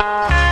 Música